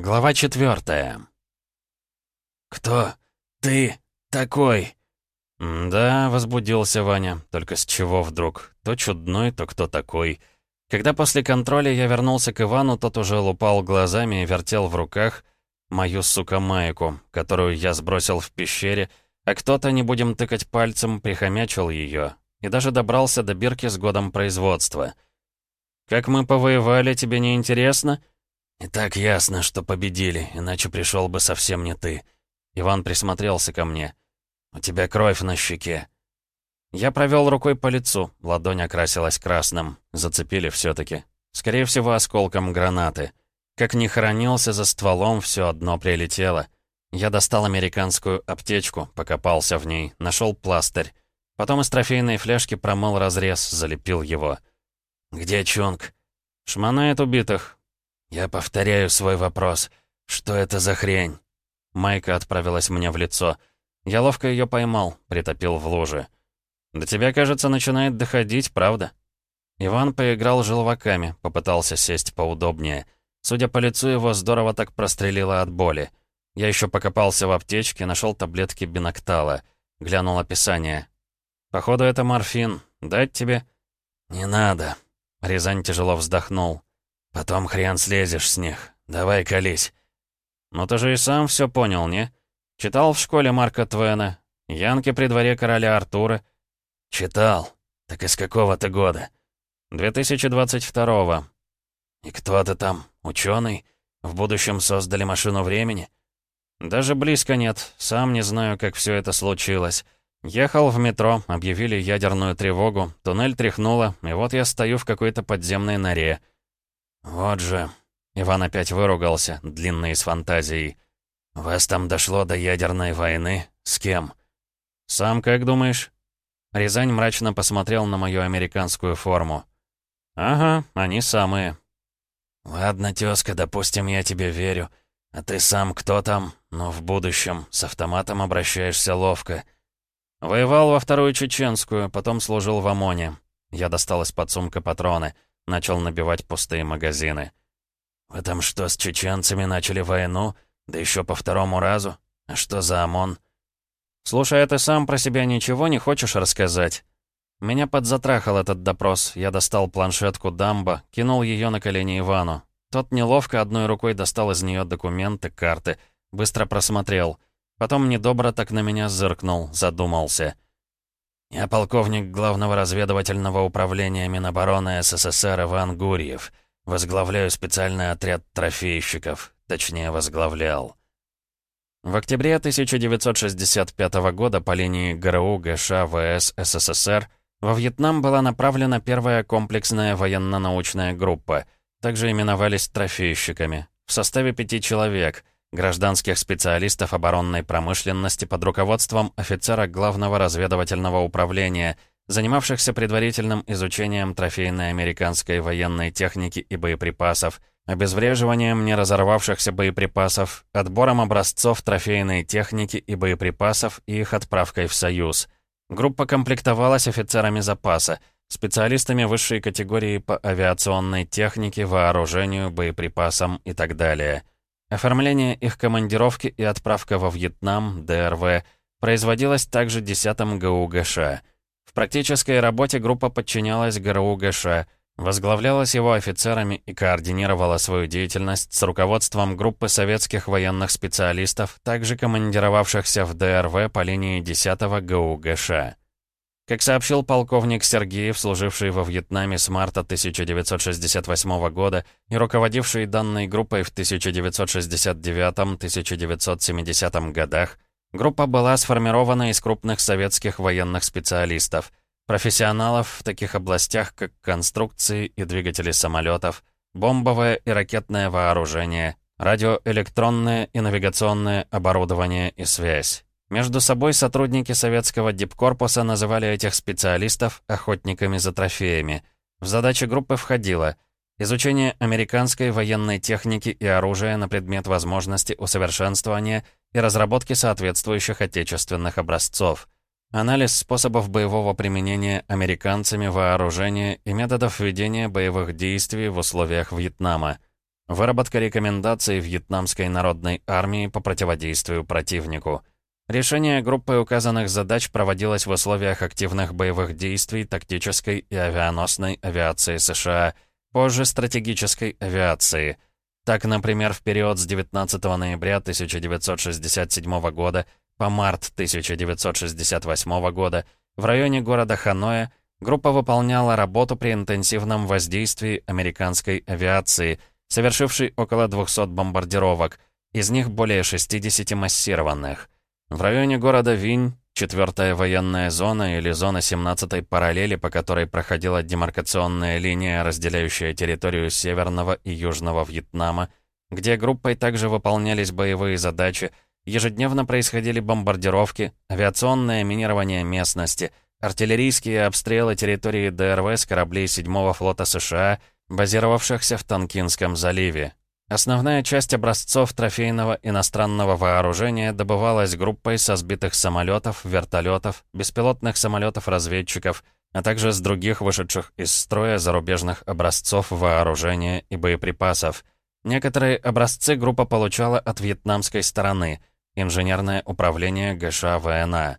Глава четвертая. «Кто ты такой?» «Да», — возбудился Ваня. «Только с чего вдруг? То чудной, то кто такой?» Когда после контроля я вернулся к Ивану, тот уже лупал глазами и вертел в руках мою, сука, майку, которую я сбросил в пещере, а кто-то, не будем тыкать пальцем, прихомячил ее и даже добрался до бирки с годом производства. «Как мы повоевали, тебе не интересно?» «И так ясно, что победили, иначе пришел бы совсем не ты». Иван присмотрелся ко мне. «У тебя кровь на щеке». Я провел рукой по лицу, ладонь окрасилась красным. Зацепили все таки Скорее всего, осколком гранаты. Как ни хоронился за стволом, все одно прилетело. Я достал американскую аптечку, покопался в ней, нашел пластырь. Потом из трофейной фляжки промыл разрез, залепил его. «Где Чунг?» «Шмонает убитых. «Я повторяю свой вопрос. Что это за хрень?» Майка отправилась мне в лицо. Я ловко ее поймал, притопил в луже. «До тебя, кажется, начинает доходить, правда?» Иван поиграл желваками, попытался сесть поудобнее. Судя по лицу, его здорово так прострелило от боли. Я еще покопался в аптечке, нашел таблетки биноктала. Глянул описание. «Походу, это морфин. Дать тебе?» «Не надо». Рязань тяжело вздохнул. Потом хрен слезешь с них. Давай колись. Ну ты же и сам все понял, не? Читал в школе Марка Твена. Янки при дворе короля Артура. Читал. Так из какого ты года? 2022-го. И кто ты там? Ученый? В будущем создали машину времени? Даже близко нет. Сам не знаю, как все это случилось. Ехал в метро, объявили ядерную тревогу, туннель тряхнуло, и вот я стою в какой-то подземной норе. «Вот же...» Иван опять выругался, длинный с фантазией. «Вас там дошло до ядерной войны? С кем?» «Сам как думаешь?» Рязань мрачно посмотрел на мою американскую форму. «Ага, они самые». «Ладно, тезка, допустим, я тебе верю. А ты сам кто там? Но в будущем с автоматом обращаешься ловко». «Воевал во вторую чеченскую, потом служил в ОМОНе». Я достал из-под сумка патроны — Начал набивать пустые магазины. «В этом что, с чеченцами начали войну? Да еще по второму разу? А что за ОМОН?» «Слушай, а ты сам про себя ничего не хочешь рассказать?» Меня подзатрахал этот допрос. Я достал планшетку Дамба, кинул ее на колени Ивану. Тот неловко одной рукой достал из нее документы, карты, быстро просмотрел. Потом недобро так на меня зыркнул, задумался — «Я полковник Главного разведывательного управления Минобороны СССР Иван Гурьев. Возглавляю специальный отряд трофейщиков. Точнее, возглавлял». В октябре 1965 года по линии ГРУ ГШ ВС СССР во Вьетнам была направлена первая комплексная военно-научная группа. Также именовались трофейщиками. В составе пяти человек — гражданских специалистов оборонной промышленности под руководством офицера Главного разведывательного управления, занимавшихся предварительным изучением трофейной американской военной техники и боеприпасов, обезвреживанием не разорвавшихся боеприпасов, отбором образцов трофейной техники и боеприпасов и их отправкой в Союз. Группа комплектовалась офицерами запаса, специалистами высшей категории по авиационной технике, вооружению, боеприпасам и так далее – Оформление их командировки и отправка во Вьетнам, ДРВ, производилось также 10-м ГУГШ. В практической работе группа подчинялась ГРУ ГШ, возглавлялась его офицерами и координировала свою деятельность с руководством группы советских военных специалистов, также командировавшихся в ДРВ по линии 10-го ГУГШ. Как сообщил полковник Сергеев, служивший во Вьетнаме с марта 1968 года и руководивший данной группой в 1969-1970 годах, группа была сформирована из крупных советских военных специалистов, профессионалов в таких областях, как конструкции и двигатели самолетов, бомбовое и ракетное вооружение, радиоэлектронное и навигационное оборудование и связь. Между собой сотрудники советского дипкорпуса называли этих специалистов «охотниками за трофеями». В задачи группы входило изучение американской военной техники и оружия на предмет возможности усовершенствования и разработки соответствующих отечественных образцов, анализ способов боевого применения американцами вооружения и методов ведения боевых действий в условиях Вьетнама, Выработка рекомендаций Вьетнамской народной армии по противодействию противнику. Решение группы указанных задач проводилось в условиях активных боевых действий тактической и авианосной авиации США, позже стратегической авиации. Так, например, в период с 19 ноября 1967 года по март 1968 года в районе города Ханоя группа выполняла работу при интенсивном воздействии американской авиации, совершившей около 200 бомбардировок, из них более 60 массированных. В районе города Винь, четвертая военная зона или зона 17-й параллели, по которой проходила демаркационная линия, разделяющая территорию Северного и Южного Вьетнама, где группой также выполнялись боевые задачи, ежедневно происходили бомбардировки, авиационное минирование местности, артиллерийские обстрелы территории ДРВ с кораблей 7-го флота США, базировавшихся в Танкинском заливе. Основная часть образцов трофейного иностранного вооружения добывалась группой со сбитых самолетов, вертолетов, беспилотных самолетов-разведчиков, а также с других вышедших из строя зарубежных образцов вооружения и боеприпасов. Некоторые образцы группа получала от вьетнамской стороны, инженерное управление ГШ ВНА.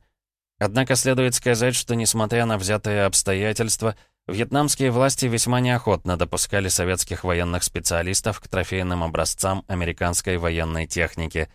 Однако следует сказать, что несмотря на взятые обстоятельства, Вьетнамские власти весьма неохотно допускали советских военных специалистов к трофейным образцам американской военной техники.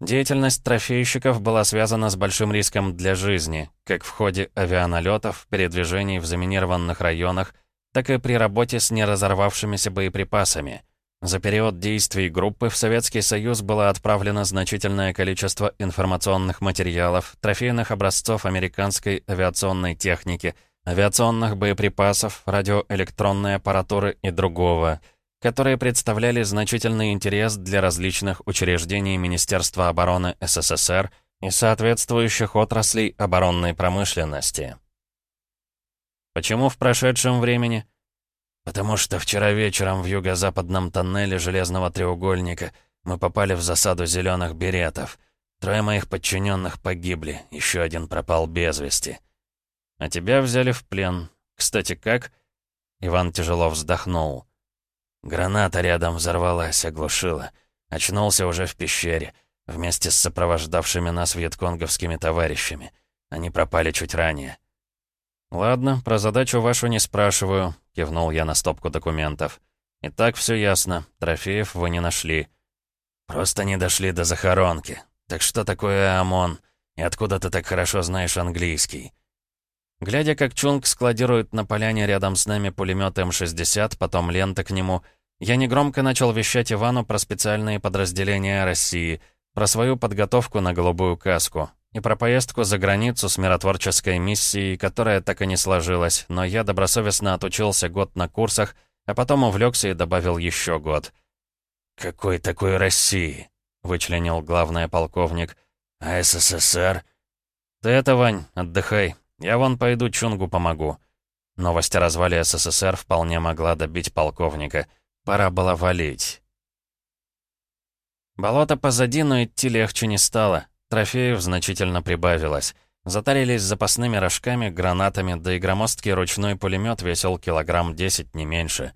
Деятельность трофейщиков была связана с большим риском для жизни, как в ходе авианалетов, передвижений в заминированных районах, так и при работе с неразорвавшимися боеприпасами. За период действий группы в Советский Союз было отправлено значительное количество информационных материалов, трофейных образцов американской авиационной техники – авиационных боеприпасов, радиоэлектронной аппаратуры и другого, которые представляли значительный интерес для различных учреждений Министерства обороны СССР и соответствующих отраслей оборонной промышленности. Почему в прошедшем времени? Потому что вчера вечером в юго-западном тоннеле Железного треугольника мы попали в засаду зеленых беретов. Трое моих подчиненных погибли, еще один пропал без вести. А тебя взяли в плен. Кстати, как?» Иван тяжело вздохнул. Граната рядом взорвалась, оглушила. Очнулся уже в пещере, вместе с сопровождавшими нас вьетконговскими товарищами. Они пропали чуть ранее. «Ладно, про задачу вашу не спрашиваю», — кивнул я на стопку документов. «И так все ясно. Трофеев вы не нашли». «Просто не дошли до захоронки. Так что такое ОМОН? И откуда ты так хорошо знаешь английский?» Глядя, как Чунг складирует на поляне рядом с нами пулемет М-60, потом лента к нему, я негромко начал вещать Ивану про специальные подразделения России, про свою подготовку на голубую каску и про поездку за границу с миротворческой миссией, которая так и не сложилась, но я добросовестно отучился год на курсах, а потом увлекся и добавил еще год. «Какой такой России?» — вычленил главный полковник. «А СССР?» «Ты это, Вань, отдыхай. Я вон пойду Чунгу помогу». Новость о развале СССР вполне могла добить полковника. Пора было валить. Болото позади, но идти легче не стало. Трофеев значительно прибавилось. Затарились запасными рожками, гранатами, да и громоздкий ручной пулемет весил килограмм 10, не меньше.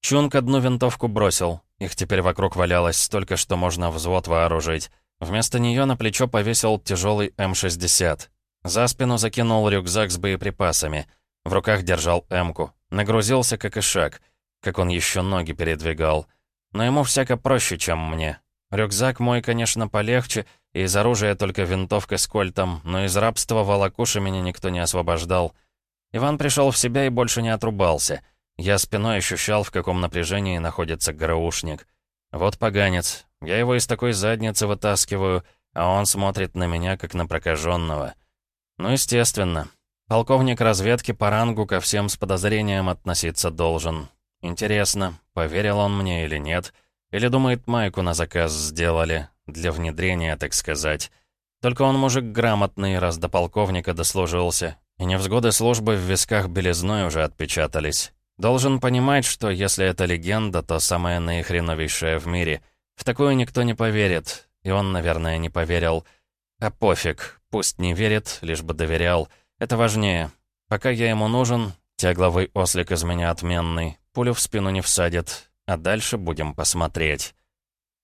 Чунг одну винтовку бросил. Их теперь вокруг валялось столько, что можно взвод вооружить. Вместо нее на плечо повесил тяжелый М-60. За спину закинул рюкзак с боеприпасами. В руках держал эмку. Нагрузился, как и шаг. Как он еще ноги передвигал. Но ему всяко проще, чем мне. Рюкзак мой, конечно, полегче, и из оружия только винтовка с кольтом, но из рабства волокуши меня никто не освобождал. Иван пришел в себя и больше не отрубался. Я спиной ощущал, в каком напряжении находится ГРУшник. Вот поганец. Я его из такой задницы вытаскиваю, а он смотрит на меня, как на прокаженного. Ну, естественно. Полковник разведки по рангу ко всем с подозрением относиться должен. Интересно, поверил он мне или нет? Или думает, майку на заказ сделали, для внедрения, так сказать. Только он мужик грамотный, раз до полковника дослужился. И невзгоды службы в висках белизной уже отпечатались. Должен понимать, что если это легенда, то самая наихреновейшая в мире. В такую никто не поверит. И он, наверное, не поверил. А пофиг, пусть не верит, лишь бы доверял. Это важнее. Пока я ему нужен, тягловый ослик из меня отменный, пулю в спину не всадит. а дальше будем посмотреть.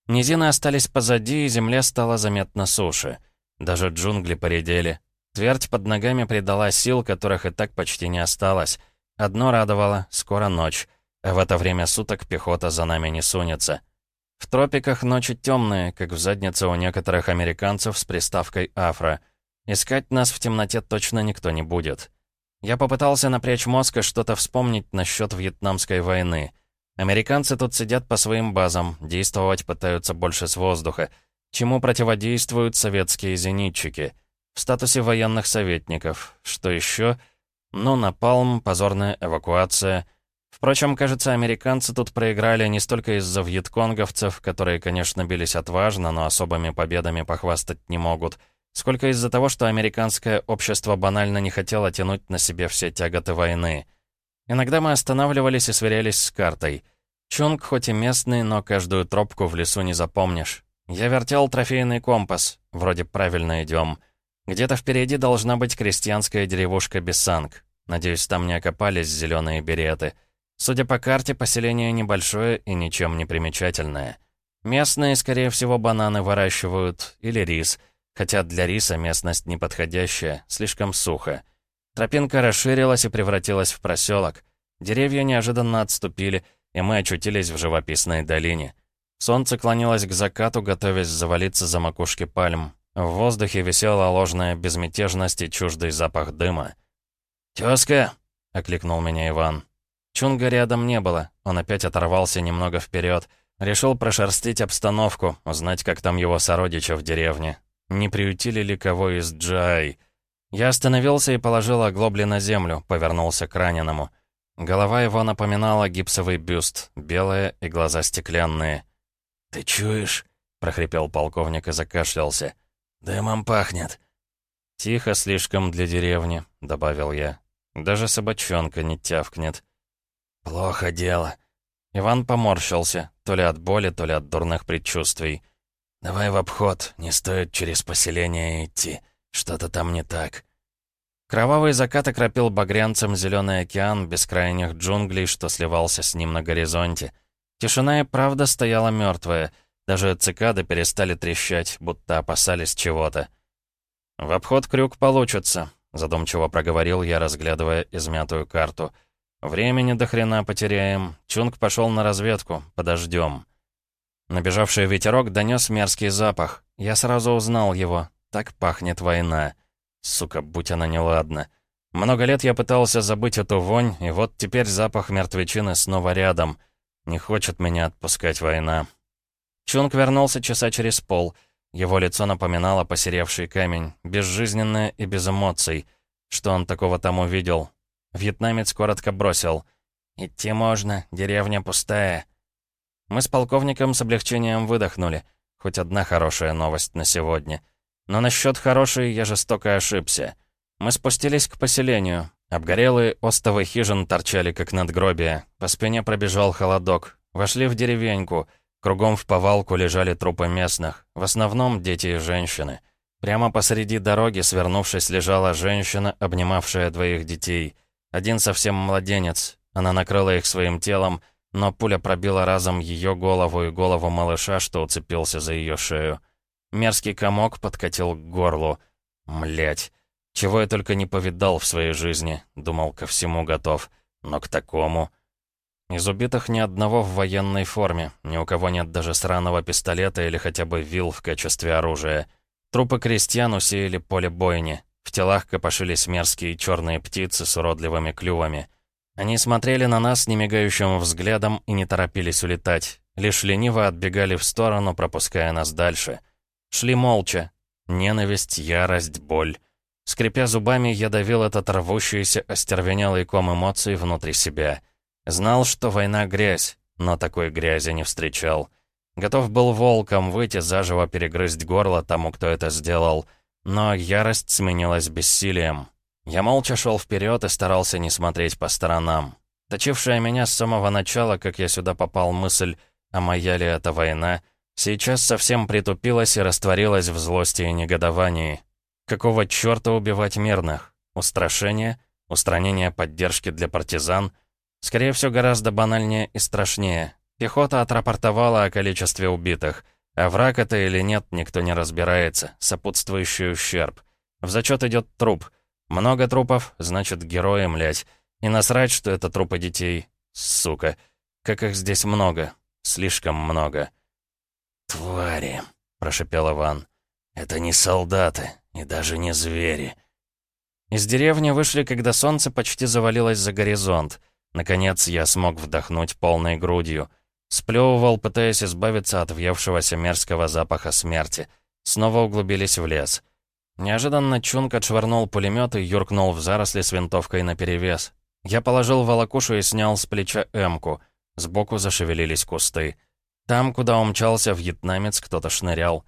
Низины остались позади, и земля стала заметно суше. Даже джунгли поредели. Твердь под ногами придала сил, которых и так почти не осталось. Одно радовало — скоро ночь, а в это время суток пехота за нами не сунется. В тропиках ночи темные, как в заднице у некоторых американцев с приставкой «Афро». Искать нас в темноте точно никто не будет. Я попытался напрячь мозг и что-то вспомнить насчет Вьетнамской войны. Американцы тут сидят по своим базам, действовать пытаются больше с воздуха, чему противодействуют советские зенитчики. В статусе военных советников. Что еще? Ну, напалм, позорная эвакуация. Впрочем, кажется, американцы тут проиграли не столько из-за вьетконговцев, которые, конечно, бились отважно, но особыми победами похвастать не могут, сколько из-за того, что американское общество банально не хотело тянуть на себе все тяготы войны. Иногда мы останавливались и сверялись с картой. Чунг хоть и местный, но каждую тропку в лесу не запомнишь. Я вертел трофейный компас, вроде правильно идем. Где-то впереди должна быть крестьянская деревушка Бесанг. Надеюсь, там не окопались зеленые береты. Судя по карте, поселение небольшое и ничем не примечательное. Местные, скорее всего, бананы выращивают или рис, хотя для риса местность неподходящая, слишком сухо. Тропинка расширилась и превратилась в проселок. Деревья неожиданно отступили, и мы очутились в живописной долине. Солнце клонилось к закату, готовясь завалиться за макушки пальм. В воздухе висела ложная безмятежность и чуждый запах дыма. «Тёзка!» — окликнул меня Иван. Чунга рядом не было, он опять оторвался немного вперед, решил прошерстить обстановку, узнать, как там его сородичи в деревне. Не приютили ли кого из Джай? Я остановился и положил оглобли на землю, повернулся к раненому. Голова его напоминала гипсовый бюст, белая и глаза стеклянные. «Ты чуешь?» — прохрипел полковник и закашлялся. «Дымом пахнет». «Тихо слишком для деревни», — добавил я. «Даже собачонка не тявкнет». «Плохо дело». Иван поморщился, то ли от боли, то ли от дурных предчувствий. «Давай в обход, не стоит через поселение идти. Что-то там не так». Кровавый закат окропил багрянцем зеленый океан бескрайних джунглей, что сливался с ним на горизонте. Тишина и правда стояла мертвая. Даже цикады перестали трещать, будто опасались чего-то. «В обход крюк получится», — задумчиво проговорил я, разглядывая измятую карту. «Времени до хрена потеряем. Чунг пошел на разведку. Подождем». Набежавший ветерок донес мерзкий запах. Я сразу узнал его. Так пахнет война. Сука, будь она неладна. Много лет я пытался забыть эту вонь, и вот теперь запах мертвечины снова рядом. Не хочет меня отпускать война. Чунг вернулся часа через пол. Его лицо напоминало посеревший камень, безжизненное и без эмоций. Что он такого там увидел? Вьетнамец коротко бросил. «Идти можно, деревня пустая». Мы с полковником с облегчением выдохнули. Хоть одна хорошая новость на сегодня. Но насчет хорошей я жестоко ошибся. Мы спустились к поселению. Обгорелые остовы хижин торчали, как надгробия. По спине пробежал холодок. Вошли в деревеньку. Кругом в повалку лежали трупы местных. В основном дети и женщины. Прямо посреди дороги, свернувшись, лежала женщина, обнимавшая двоих детей. Один совсем младенец. Она накрыла их своим телом, но пуля пробила разом ее голову и голову малыша, что уцепился за ее шею. Мерзкий комок подкатил к горлу. Млять. Чего я только не повидал в своей жизни. Думал, ко всему готов. Но к такому... Из убитых ни одного в военной форме. Ни у кого нет даже сраного пистолета или хотя бы вил в качестве оружия. Трупы крестьян усеяли поле бойни. Телах копошились мерзкие черные птицы с уродливыми клювами. Они смотрели на нас немигающим взглядом и не торопились улетать. Лишь лениво отбегали в сторону, пропуская нас дальше. Шли молча. Ненависть, ярость, боль. Скрипя зубами, я давил этот рвущийся, остервенелый ком эмоций внутри себя. Знал, что война — грязь, но такой грязи не встречал. Готов был волком выйти, заживо перегрызть горло тому, кто это сделал — но ярость сменилась бессилием. Я молча шел вперед и старался не смотреть по сторонам. Точившая меня с самого начала, как я сюда попал, мысль, а моя ли это война, сейчас совсем притупилась и растворилась в злости и негодовании. Какого черта убивать мирных? Устрашение? Устранение поддержки для партизан? Скорее всего, гораздо банальнее и страшнее. Пехота отрапортовала о количестве убитых. А враг это или нет, никто не разбирается. Сопутствующий ущерб. В зачет идет труп. Много трупов, значит, герои, млять. И насрать, что это трупы детей. Сука. Как их здесь много. Слишком много. «Твари», — прошепел Иван. «Это не солдаты и даже не звери». Из деревни вышли, когда солнце почти завалилось за горизонт. Наконец я смог вдохнуть полной грудью. Сплёвывал, пытаясь избавиться от въевшегося мерзкого запаха смерти. Снова углубились в лес. Неожиданно Чунг отшвырнул пулемет и юркнул в заросли с винтовкой наперевес. Я положил волокушу и снял с плеча эмку. Сбоку зашевелились кусты. Там, куда умчался вьетнамец, кто-то шнырял.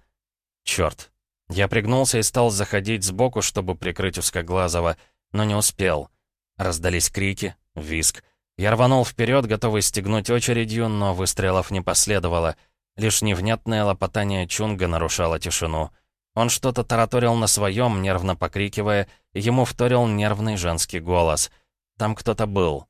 Черт. Я пригнулся и стал заходить сбоку, чтобы прикрыть узкоглазого, но не успел. Раздались крики, виск. Я рванул вперед, готовый стегнуть очередью, но выстрелов не последовало. Лишь невнятное лопотание Чунга нарушало тишину. Он что-то тараторил на своем, нервно покрикивая, ему вторил нервный женский голос. Там кто-то был.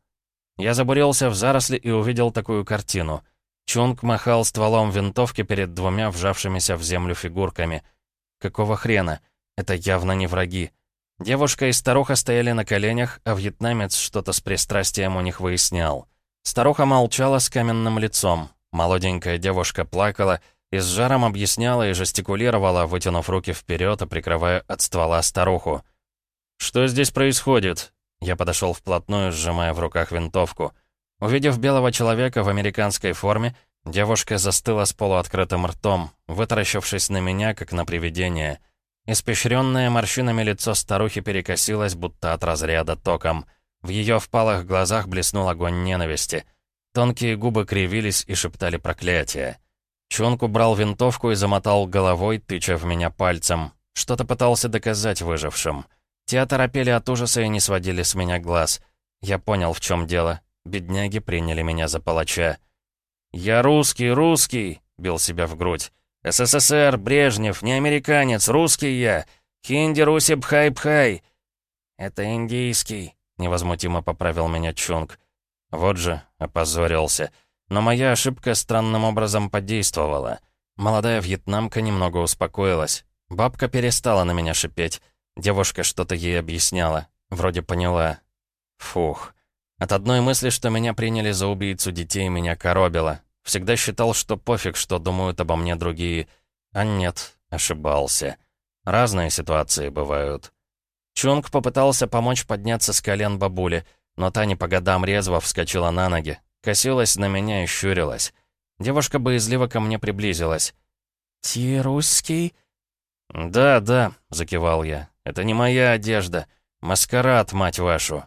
Я забурился в заросли и увидел такую картину. Чунг махал стволом винтовки перед двумя вжавшимися в землю фигурками. Какого хрена? Это явно не враги. Девушка и старуха стояли на коленях, а вьетнамец что-то с пристрастием у них выяснял. Старуха молчала с каменным лицом. Молоденькая девушка плакала и с жаром объясняла и жестикулировала, вытянув руки вперед и прикрывая от ствола старуху. «Что здесь происходит?» Я подошел вплотную, сжимая в руках винтовку. Увидев белого человека в американской форме, девушка застыла с полуоткрытым ртом, вытаращившись на меня, как на привидение — Испещренное морщинами лицо старухи перекосилось, будто от разряда током. В ее впалых глазах блеснул огонь ненависти. Тонкие губы кривились и шептали проклятия. Чонг убрал винтовку и замотал головой, тыча в меня пальцем. Что-то пытался доказать выжившим. Те оторопели от ужаса и не сводили с меня глаз. Я понял, в чем дело. Бедняги приняли меня за палача. «Я русский, русский!» — бил себя в грудь. СССР, Брежнев, не американец, русский я. Хинди, Руси, Бхай-Бхай. Это индийский, невозмутимо поправил меня Чунг. Вот же, опозорился. Но моя ошибка странным образом подействовала. Молодая вьетнамка немного успокоилась. Бабка перестала на меня шипеть. Девушка что-то ей объясняла. Вроде поняла. Фух. От одной мысли, что меня приняли за убийцу детей, меня коробило. Всегда считал, что пофиг, что думают обо мне другие. А нет, ошибался. Разные ситуации бывают. Чунг попытался помочь подняться с колен бабули, но та не по годам резво вскочила на ноги, косилась на меня и щурилась. Девушка боязливо ко мне приблизилась. «Ти русский?» «Да, да», — закивал я. «Это не моя одежда. Маскарад, мать вашу».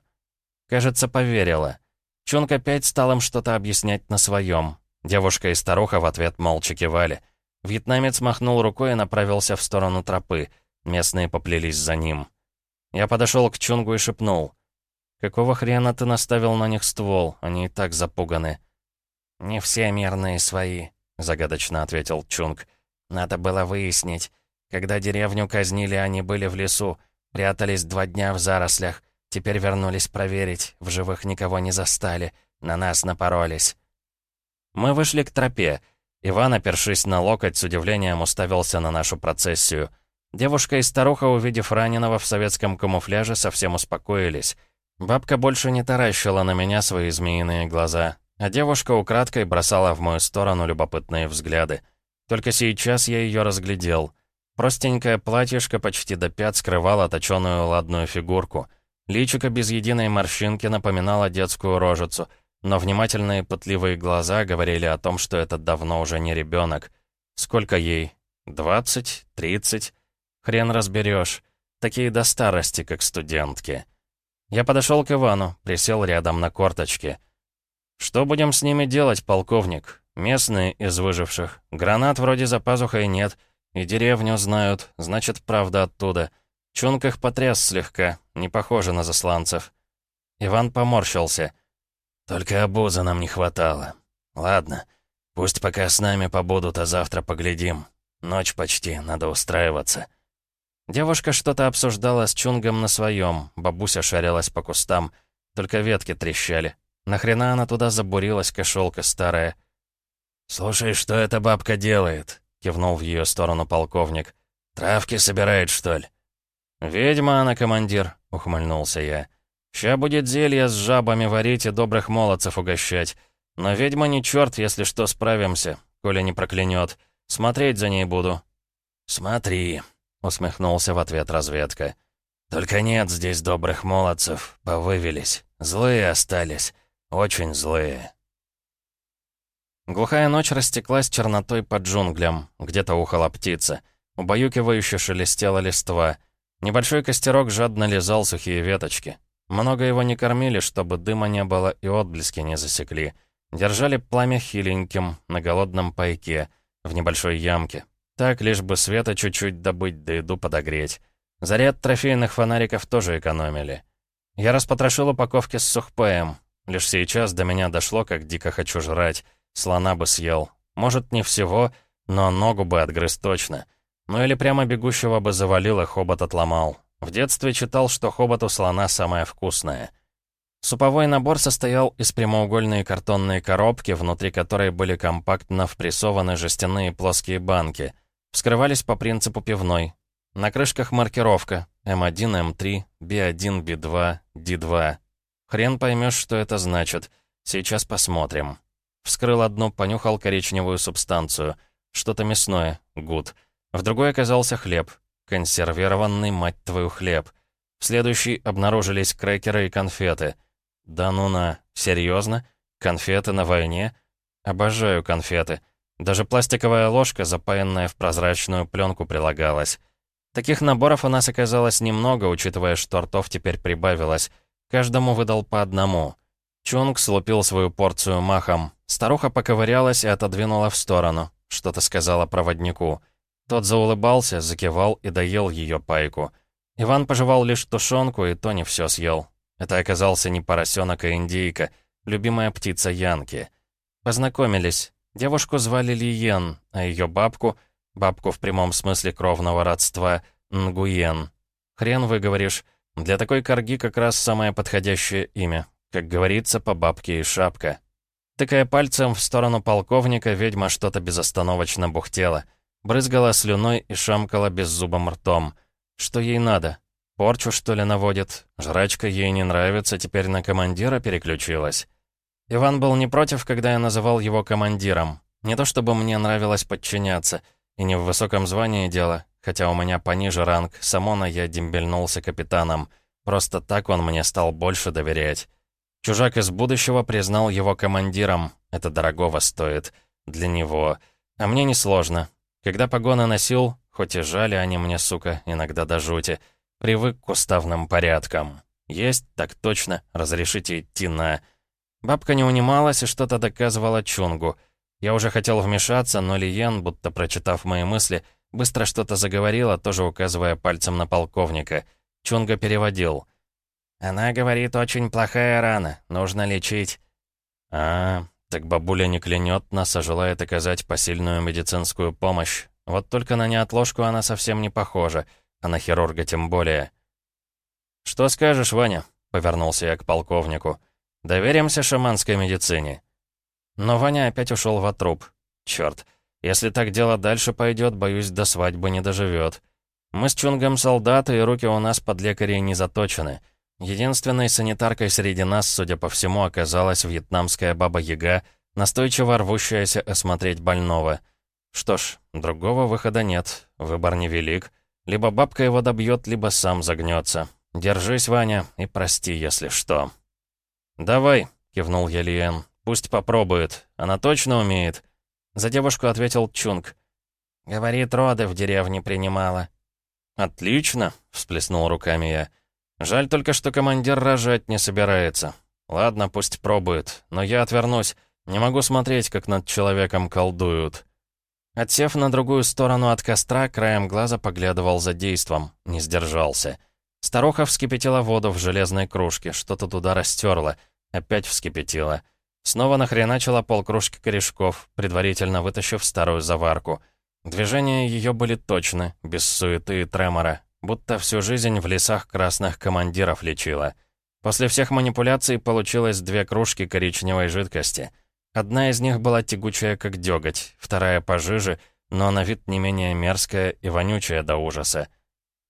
Кажется, поверила. Чунг опять стал им что-то объяснять на своем. Девушка и старуха в ответ молча кивали. Вьетнамец махнул рукой и направился в сторону тропы. Местные поплелись за ним. Я подошел к Чунгу и шепнул. «Какого хрена ты наставил на них ствол? Они и так запуганы». «Не все мирные свои», — загадочно ответил Чунг. «Надо было выяснить. Когда деревню казнили, они были в лесу, прятались два дня в зарослях. Теперь вернулись проверить, в живых никого не застали, на нас напоролись». Мы вышли к тропе. Иван, опершись на локоть, с удивлением уставился на нашу процессию. Девушка и старуха, увидев раненого в советском камуфляже, совсем успокоились. Бабка больше не таращила на меня свои змеиные глаза, а девушка украдкой бросала в мою сторону любопытные взгляды. Только сейчас я ее разглядел. Простенькое платьишко почти до пят скрывало точеную ладную фигурку. Личико без единой морщинки напоминало детскую рожицу — но внимательные пытливые глаза говорили о том, что это давно уже не ребенок. Сколько ей? Двадцать? Тридцать? Хрен разберешь. Такие до старости, как студентки. Я подошел к Ивану, присел рядом на корточке. «Что будем с ними делать, полковник? Местные из выживших. Гранат вроде за пазухой нет. И деревню знают, значит, правда оттуда. Чунг потряс слегка, не похоже на засланцев». Иван поморщился. Только обоза нам не хватало. Ладно, пусть пока с нами побудут, а завтра поглядим. Ночь почти, надо устраиваться». Девушка что-то обсуждала с Чунгом на своем, бабуся шарилась по кустам, только ветки трещали. Нахрена она туда забурилась, кошелка старая? «Слушай, что эта бабка делает?» — кивнул в ее сторону полковник. «Травки собирает, что ли?» «Ведьма она, командир», — ухмыльнулся я. «Ща будет зелье с жабами варить и добрых молодцев угощать. Но ведьма не черт, если что, справимся, коли не проклянет. Смотреть за ней буду». «Смотри», — усмехнулся в ответ разведка. «Только нет здесь добрых молодцев, повывелись. Злые остались, очень злые». Глухая ночь растеклась чернотой под джунглям, где-то ухала птица. Убаюкивающе шелестела листва. Небольшой костерок жадно лизал сухие веточки. Много его не кормили, чтобы дыма не было и отблески не засекли. Держали пламя хиленьким, на голодном пайке, в небольшой ямке. Так, лишь бы света чуть-чуть добыть, да еду подогреть. Заряд трофейных фонариков тоже экономили. Я распотрошил упаковки с сухпаем. Лишь сейчас до меня дошло, как дико хочу жрать. Слона бы съел. Может, не всего, но ногу бы отгрыз точно. Ну или прямо бегущего бы завалил и хобот отломал. В детстве читал, что хобот у слона самое вкусное. Суповой набор состоял из прямоугольной картонной коробки, внутри которой были компактно впрессованы жестяные плоские банки. Вскрывались по принципу пивной. На крышках маркировка М1, М3, B1, B2, D2. Хрен поймешь, что это значит. Сейчас посмотрим. Вскрыл одну, понюхал коричневую субстанцию. Что-то мясное, гуд. В другой оказался хлеб. Консервированный, мать твою, хлеб. В следующий обнаружились крекеры и конфеты. Да ну на, серьезно? Конфеты на войне? Обожаю конфеты. Даже пластиковая ложка, запаянная в прозрачную пленку, прилагалась. Таких наборов у нас оказалось немного, учитывая, что ртов теперь прибавилось. Каждому выдал по одному. Чунг слупил свою порцию махом. Старуха поковырялась и отодвинула в сторону. Что-то сказала проводнику. Тот заулыбался, закивал и доел ее пайку. Иван пожевал лишь тушенку, и то не все съел. Это оказался не поросенок, а индейка, любимая птица Янки. Познакомились. Девушку звали Лиен, а ее бабку, бабку в прямом смысле кровного родства, Нгуен. Хрен выговоришь. Для такой корги как раз самое подходящее имя. Как говорится, по бабке и шапка. Тыкая пальцем в сторону полковника, ведьма что-то безостановочно бухтела. Брызгала слюной и шамкала беззубым ртом. Что ей надо? Порчу, что ли, наводит? Жрачка ей не нравится, теперь на командира переключилась. Иван был не против, когда я называл его командиром. Не то чтобы мне нравилось подчиняться, и не в высоком звании дело, хотя у меня пониже ранг, самона я дембельнулся капитаном. Просто так он мне стал больше доверять. Чужак из будущего признал его командиром. Это дорогого стоит. Для него. А мне несложно. Когда погоны носил, хоть и жали они мне, сука, иногда до жути, привык к уставным порядкам. Есть, так точно, разрешите идти на... Бабка не унималась и что-то доказывала Чунгу. Я уже хотел вмешаться, но Лиен, будто прочитав мои мысли, быстро что-то заговорила, тоже указывая пальцем на полковника. Чунга переводил — «Она говорит, очень плохая рана, нужно лечить». «А, так бабуля не клянет нас, а желает оказать посильную медицинскую помощь. Вот только на неотложку она совсем не похожа, а на хирурга тем более». «Что скажешь, Ваня?» — повернулся я к полковнику. «Доверимся шаманской медицине». Но Ваня опять ушел в труп. Черт, если так дело дальше пойдет, боюсь, до свадьбы не доживет. Мы с Чунгом солдаты, и руки у нас под лекарей не заточены. Единственной санитаркой среди нас, судя по всему, оказалась вьетнамская баба-яга, настойчиво рвущаяся осмотреть больного. Что ж, другого выхода нет, выбор невелик. Либо бабка его добьет, либо сам загнется. Держись, Ваня, и прости, если что. «Давай», — кивнул Елиен, — «пусть попробует. Она точно умеет». За девушку ответил Чунг. «Говорит, роды в деревне принимала». «Отлично», — всплеснул руками я. Жаль только, что командир рожать не собирается. Ладно, пусть пробует, но я отвернусь. Не могу смотреть, как над человеком колдуют. Отсев на другую сторону от костра, краем глаза поглядывал за действом, не сдержался. Старуха вскипятила воду в железной кружке, что-то туда растерла, опять вскипятила. Снова нахреначила полкружки корешков, предварительно вытащив старую заварку. Движения ее были точны, без суеты и тремора, Будто всю жизнь в лесах красных командиров лечила. После всех манипуляций получилось две кружки коричневой жидкости. Одна из них была тягучая, как дёготь, вторая пожиже, но на вид не менее мерзкая и вонючая до ужаса.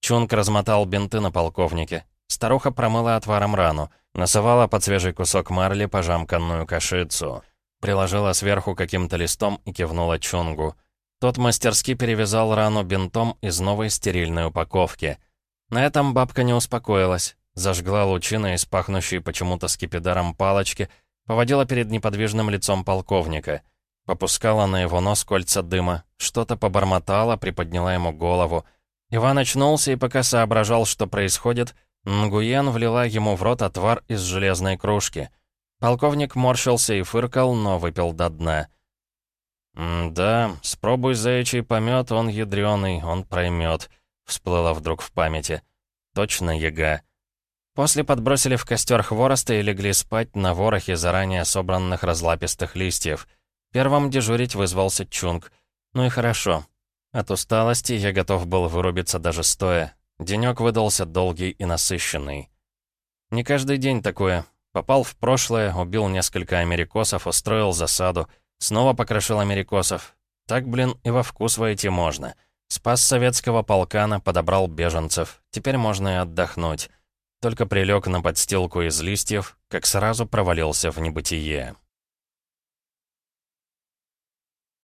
Чунг размотал бинты на полковнике. Старуха промыла отваром рану, насовала под свежий кусок марли пожамканную кашицу. Приложила сверху каким-то листом и кивнула Чунгу. Тот мастерски перевязал рану бинтом из новой стерильной упаковки. На этом бабка не успокоилась. Зажгла лучиной из пахнущей почему-то скипидаром палочки, поводила перед неподвижным лицом полковника. Попускала на его нос кольца дыма, что-то побормотала, приподняла ему голову. Иван очнулся и пока соображал, что происходит, Нгуен влила ему в рот отвар из железной кружки. Полковник морщился и фыркал, но выпил до дна. «Да, спробуй заячий помет, он ядреный, он проймет», — всплыло вдруг в памяти. «Точно яга». После подбросили в костер хвороста и легли спать на ворохе заранее собранных разлапистых листьев. Первым дежурить вызвался Чунг. Ну и хорошо. От усталости я готов был вырубиться даже стоя. Денёк выдался долгий и насыщенный. Не каждый день такое. Попал в прошлое, убил несколько америкосов, устроил засаду, снова покрошил америкосов. Так, блин, и во вкус войти можно. Спас советского полкана, подобрал беженцев. Теперь можно и отдохнуть. Только прилег на подстилку из листьев, как сразу провалился в небытие.